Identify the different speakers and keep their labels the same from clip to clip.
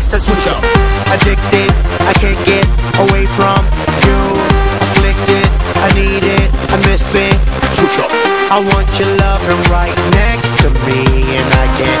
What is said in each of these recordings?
Speaker 1: next
Speaker 2: Switch up.
Speaker 1: Addicted, I can't get away from you. Afflicted, I need it, I'm missing.
Speaker 2: Switch up.
Speaker 1: I want your loving right next to me, and I can't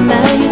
Speaker 3: mij.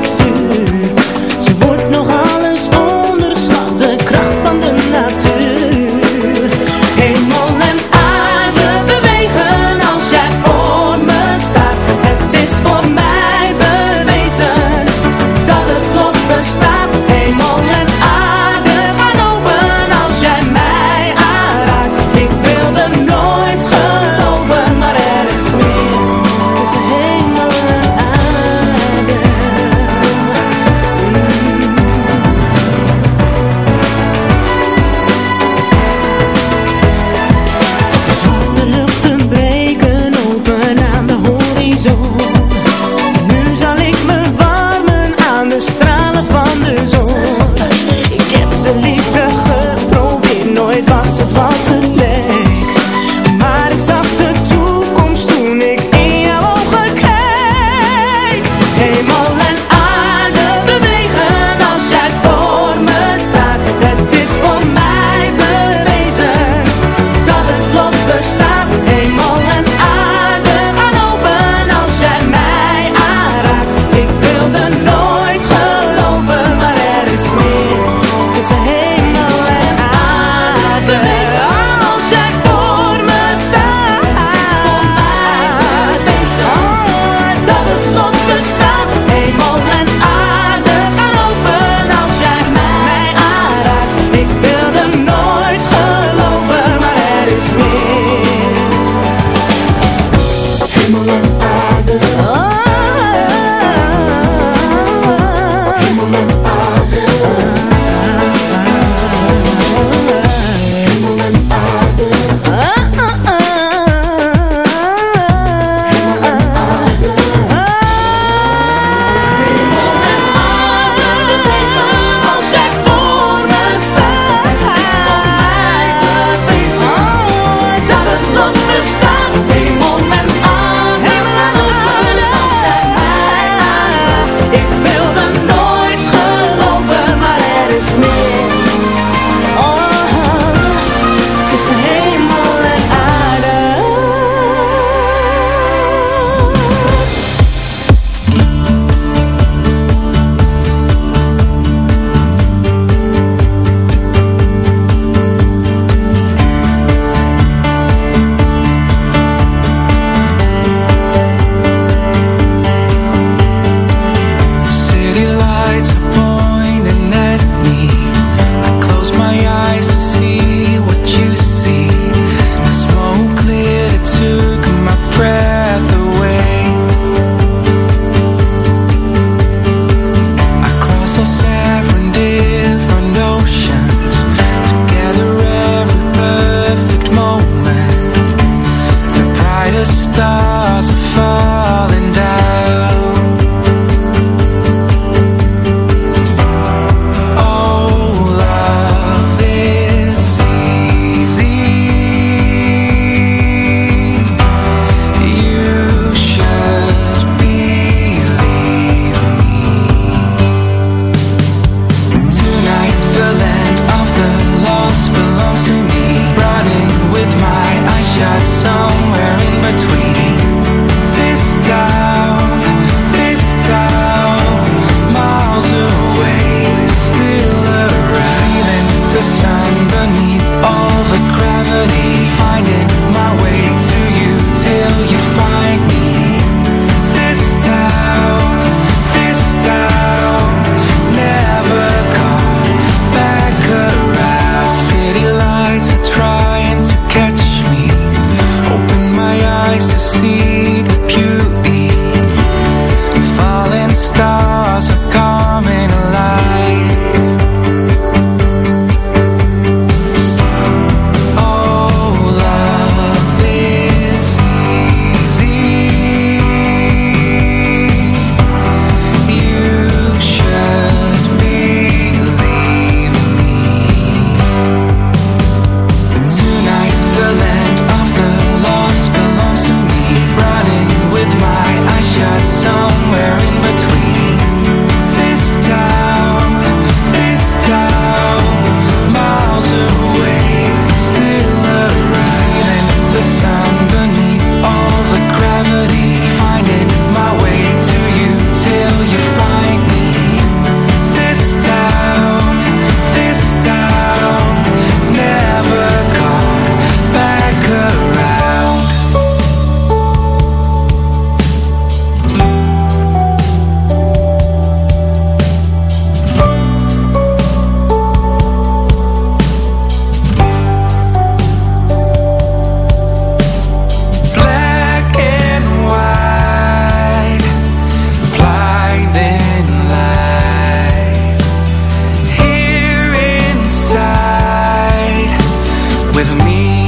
Speaker 3: with
Speaker 4: me.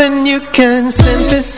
Speaker 5: ain't something you can synthesize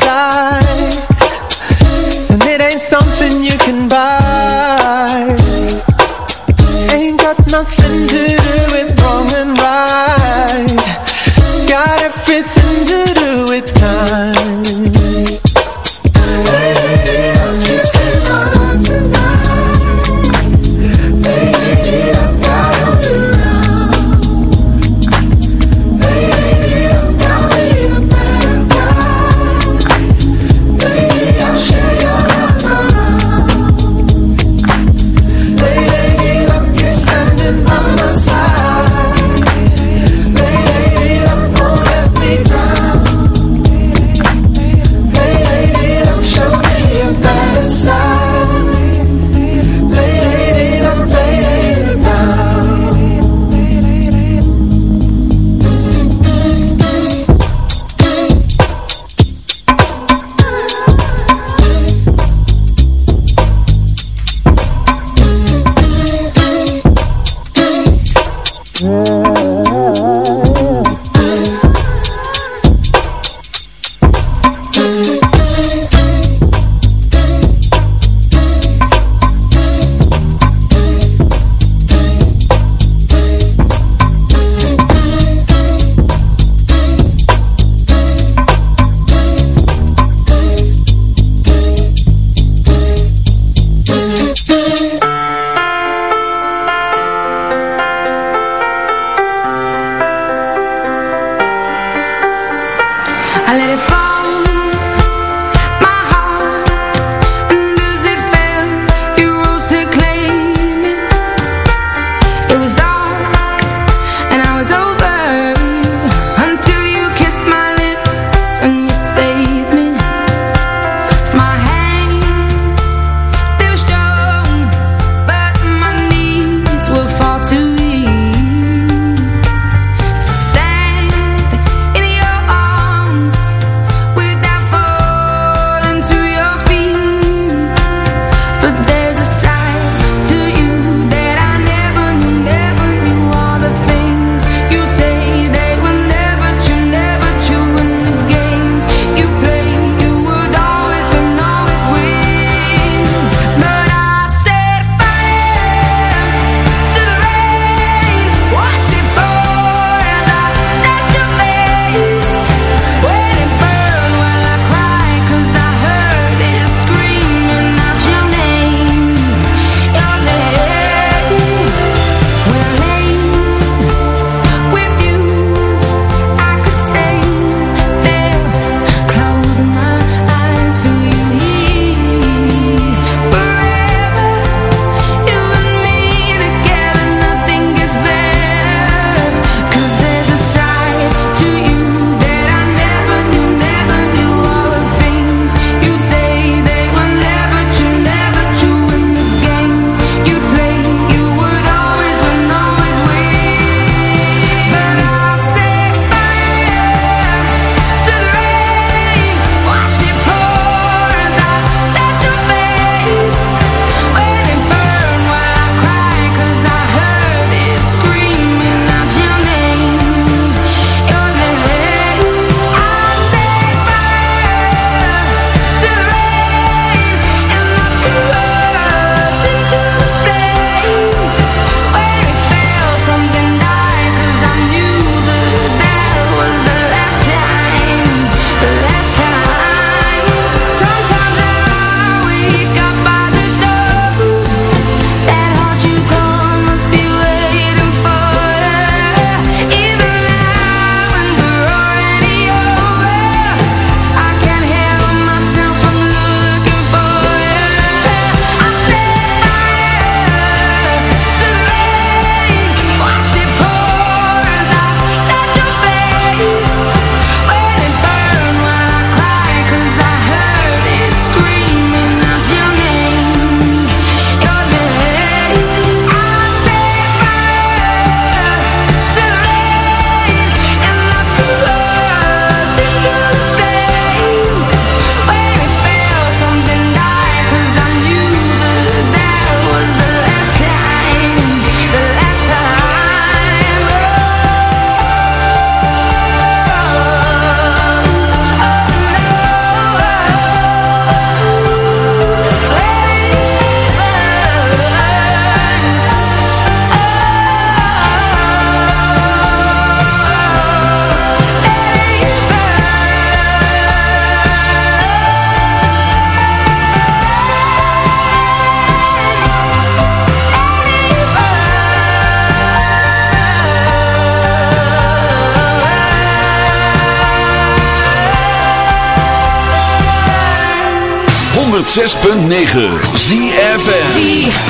Speaker 6: 106.9 ZFM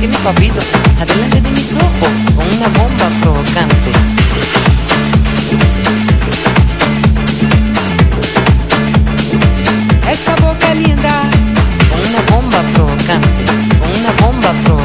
Speaker 7: que mi papito, adelante de mis ojos, con una bomba provocante. Esa boca linda, con una bomba provocante, con una bomba provocante.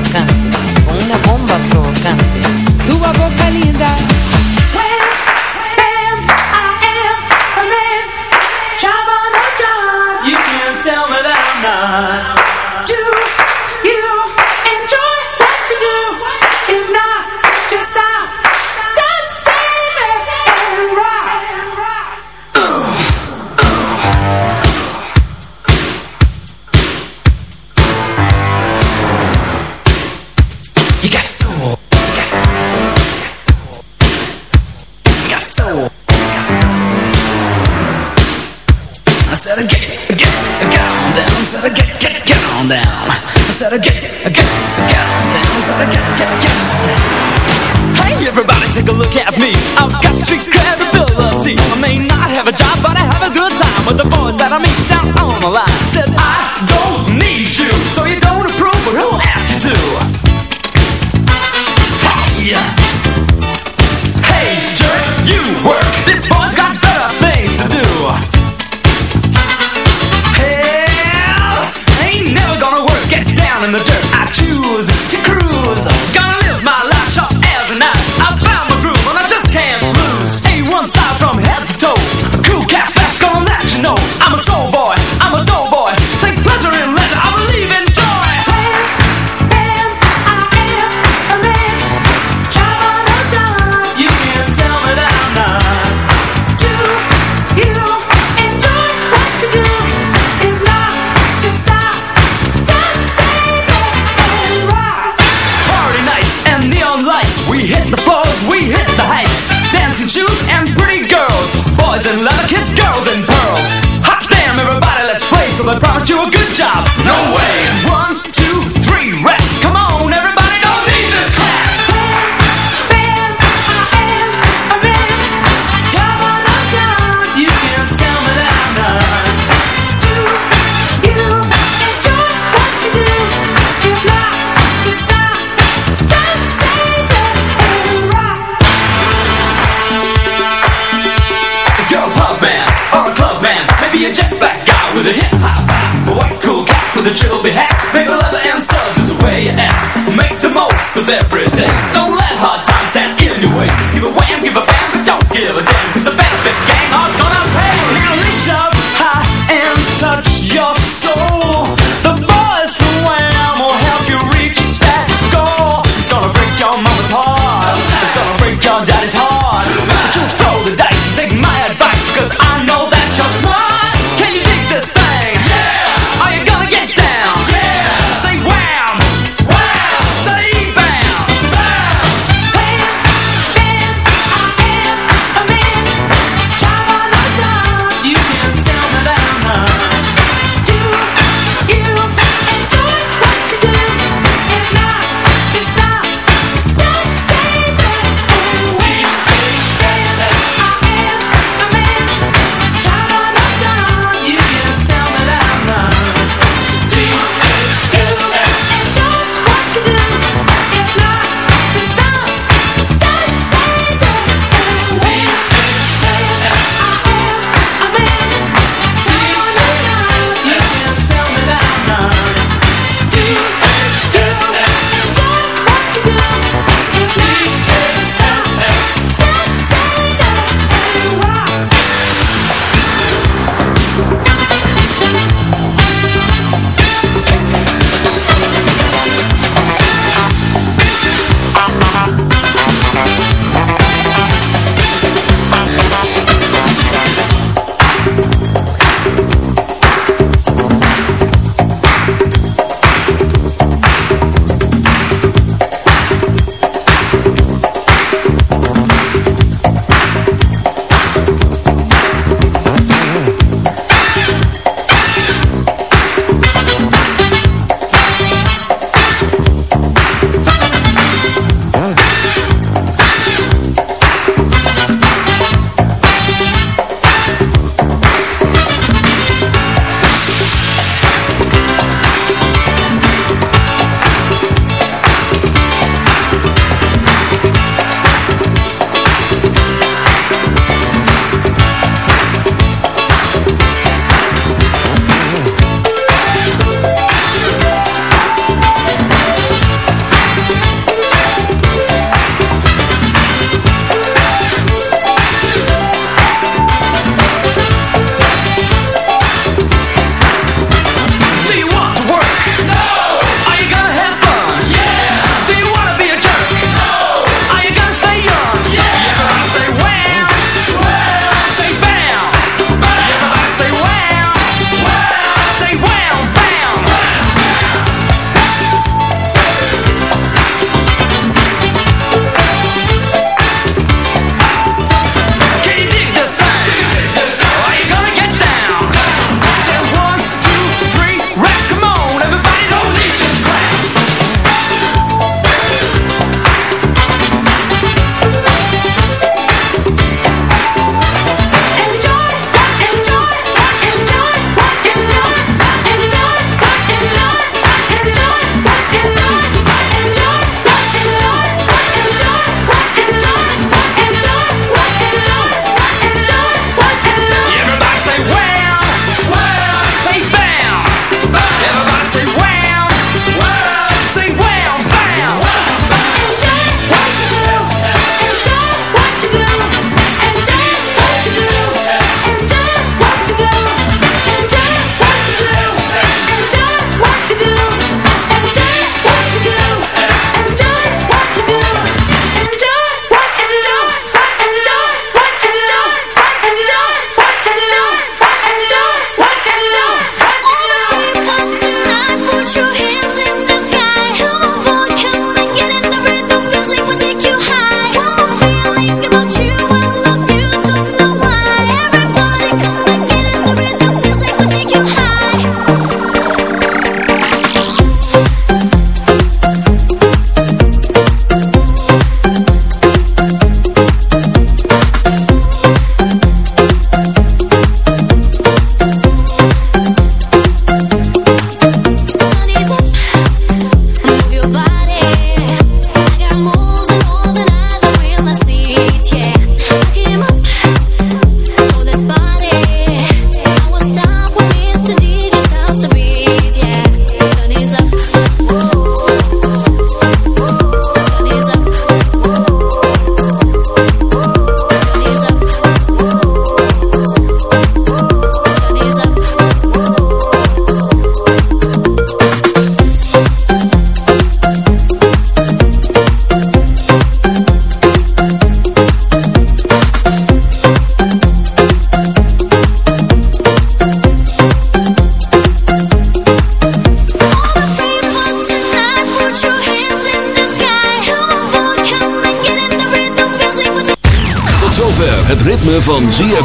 Speaker 8: said said. Hey, everybody, take a look at me. I've got street credibility. I may not have a job, but I have a good time with the boys that I meet down on the line. job.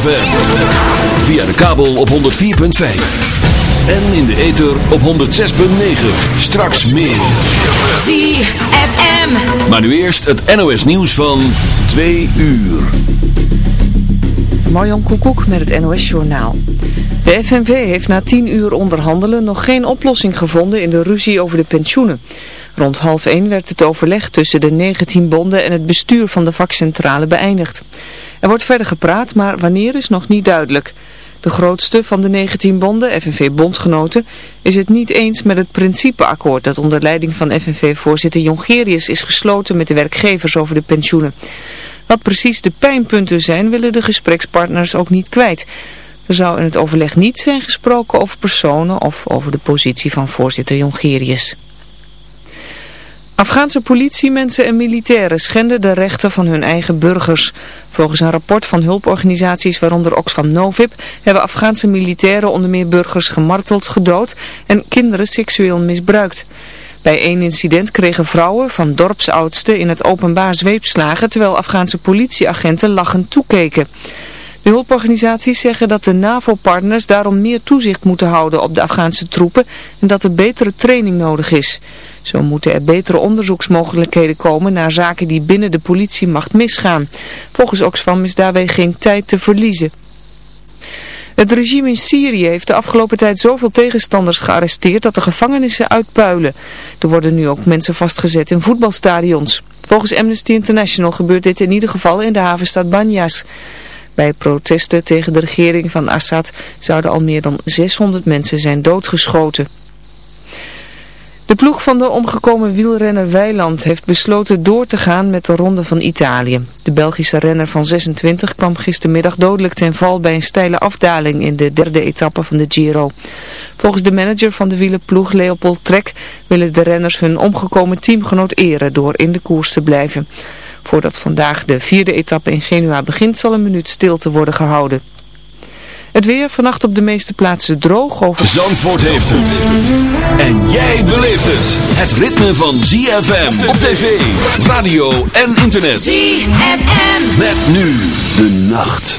Speaker 4: ZFM. Via de kabel op 104.5. En in de ether op 106.9. Straks meer.
Speaker 6: ZFM.
Speaker 4: Maar nu eerst het NOS nieuws van 2 uur.
Speaker 9: Marjan Koekoek met het NOS Journaal. De FNV heeft na tien uur onderhandelen nog geen oplossing gevonden in de ruzie over de pensioenen. Rond half één werd het overleg tussen de 19 bonden en het bestuur van de vakcentrale beëindigd. Er wordt verder gepraat, maar wanneer is nog niet duidelijk. De grootste van de 19 bonden, FNV-bondgenoten, is het niet eens met het principeakkoord dat onder leiding van FNV-voorzitter Jongerius is gesloten met de werkgevers over de pensioenen. Wat precies de pijnpunten zijn, willen de gesprekspartners ook niet kwijt. Er zou in het overleg niet zijn gesproken over personen of over de positie van voorzitter Jongerius. Afghaanse politiemensen en militairen schenden de rechten van hun eigen burgers. Volgens een rapport van hulporganisaties waaronder Oxfam Novib hebben Afghaanse militairen onder meer burgers gemarteld, gedood en kinderen seksueel misbruikt. Bij één incident kregen vrouwen van dorpsoudsten in het openbaar zweepslagen terwijl Afghaanse politieagenten lachend toekeken. De hulporganisaties zeggen dat de NAVO-partners daarom meer toezicht moeten houden op de Afghaanse troepen en dat er betere training nodig is. Zo moeten er betere onderzoeksmogelijkheden komen naar zaken die binnen de politiemacht misgaan. Volgens Oxfam is daarbij geen tijd te verliezen. Het regime in Syrië heeft de afgelopen tijd zoveel tegenstanders gearresteerd dat de gevangenissen uitpuilen. Er worden nu ook mensen vastgezet in voetbalstadions. Volgens Amnesty International gebeurt dit in ieder geval in de havenstad Banyas. Bij protesten tegen de regering van Assad zouden al meer dan 600 mensen zijn doodgeschoten. De ploeg van de omgekomen wielrenner Weiland heeft besloten door te gaan met de Ronde van Italië. De Belgische renner van 26 kwam gistermiddag dodelijk ten val bij een steile afdaling in de derde etappe van de Giro. Volgens de manager van de wielerploeg Leopold Trek willen de renners hun omgekomen teamgenoot eren door in de koers te blijven. Voordat vandaag de vierde etappe in Genua begint zal een minuut stilte worden gehouden. Het weer vannacht op de meeste plaatsen droog over...
Speaker 4: Zandvoort heeft het. En jij beleeft het. Het ritme van ZFM op tv, radio en internet.
Speaker 6: ZFM.
Speaker 4: Met nu de nacht.